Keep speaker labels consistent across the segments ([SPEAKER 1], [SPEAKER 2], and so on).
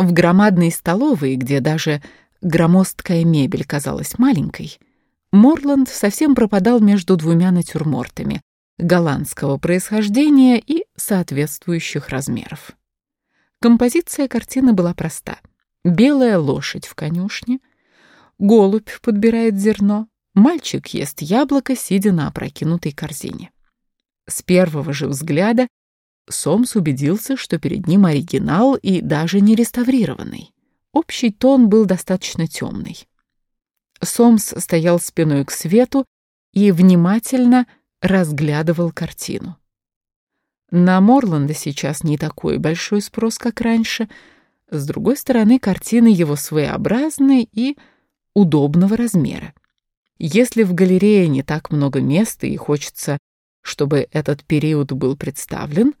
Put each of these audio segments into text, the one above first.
[SPEAKER 1] В громадной столовой, где даже громоздкая мебель казалась маленькой, Морланд совсем пропадал между двумя натюрмортами голландского происхождения и соответствующих размеров. Композиция картины была проста. Белая лошадь в конюшне, голубь подбирает зерно, мальчик ест яблоко, сидя на опрокинутой корзине. С первого же взгляда Сомс убедился, что перед ним оригинал и даже не реставрированный. Общий тон был достаточно темный. Сомс стоял спиной к свету и внимательно разглядывал картину. На Морланда сейчас не такой большой спрос, как раньше. С другой стороны, картины его своеобразны и удобного размера. Если в галерее не так много места и хочется, чтобы этот период был представлен,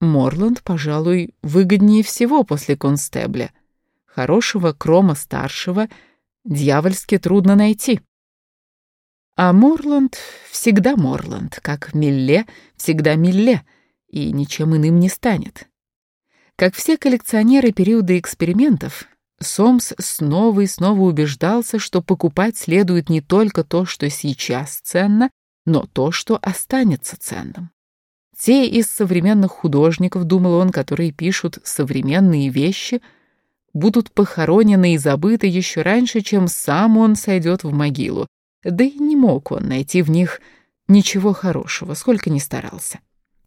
[SPEAKER 1] Морланд, пожалуй, выгоднее всего после констебля. Хорошего крома-старшего дьявольски трудно найти. А Морланд всегда Морланд, как Милле всегда Милле, и ничем иным не станет. Как все коллекционеры периода экспериментов, Сомс снова и снова убеждался, что покупать следует не только то, что сейчас ценно, но то, что останется ценным. Те из современных художников, думал он, которые пишут современные вещи, будут похоронены и забыты еще раньше, чем сам он сойдет в могилу, да и не мог он найти в них ничего хорошего, сколько ни старался.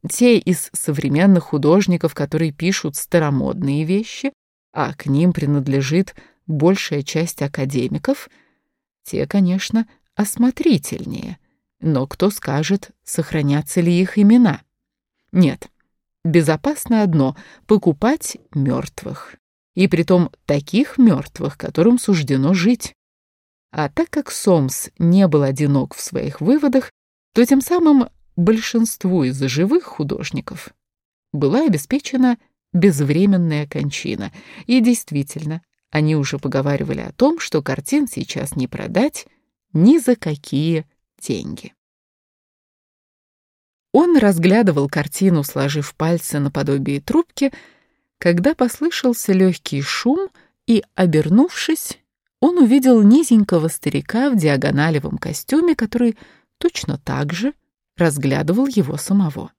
[SPEAKER 1] Те из современных художников, которые пишут старомодные вещи, а к ним принадлежит большая часть академиков, те, конечно, осмотрительнее, но кто скажет, сохранятся ли их имена? Нет, безопасно одно — покупать мертвых. И притом таких мертвых, которым суждено жить. А так как Сомс не был одинок в своих выводах, то тем самым большинству из живых художников была обеспечена безвременная кончина. И действительно, они уже поговаривали о том, что картин сейчас не продать ни за какие деньги. Он разглядывал картину, сложив пальцы наподобие трубки, когда послышался легкий шум, и, обернувшись, он увидел низенького старика в диагоналевом костюме, который точно так же разглядывал его самого.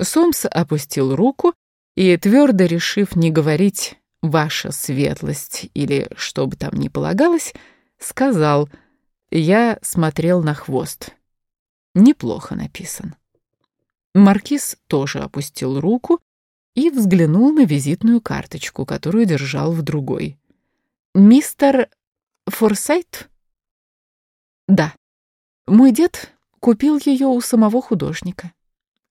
[SPEAKER 1] Сомс опустил руку и, твердо решив не говорить «ваша светлость» или что бы там ни полагалось, сказал «я смотрел на хвост». Неплохо написан. Маркиз тоже опустил руку и взглянул на визитную карточку, которую держал в другой. «Мистер Форсайт?» «Да. Мой дед купил ее у самого художника.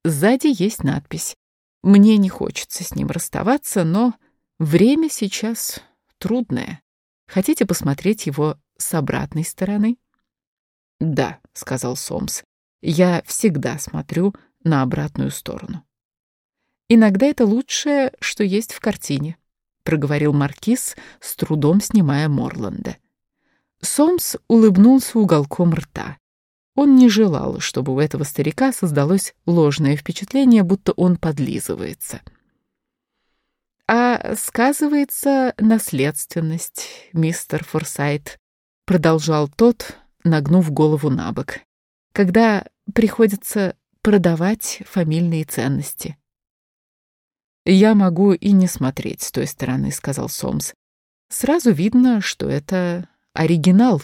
[SPEAKER 1] Сзади есть надпись. Мне не хочется с ним расставаться, но время сейчас трудное. Хотите посмотреть его с обратной стороны?» «Да», — сказал Сомс. «Я всегда смотрю на обратную сторону». «Иногда это лучшее, что есть в картине», — проговорил Маркиз, с трудом снимая Морланда. Сомс улыбнулся уголком рта. Он не желал, чтобы у этого старика создалось ложное впечатление, будто он подлизывается. «А сказывается наследственность, мистер Форсайт», — продолжал тот, нагнув голову на бок, «когда приходится продавать фамильные ценности». «Я могу и не смотреть с той стороны», — сказал Сомс. «Сразу видно, что это оригинал,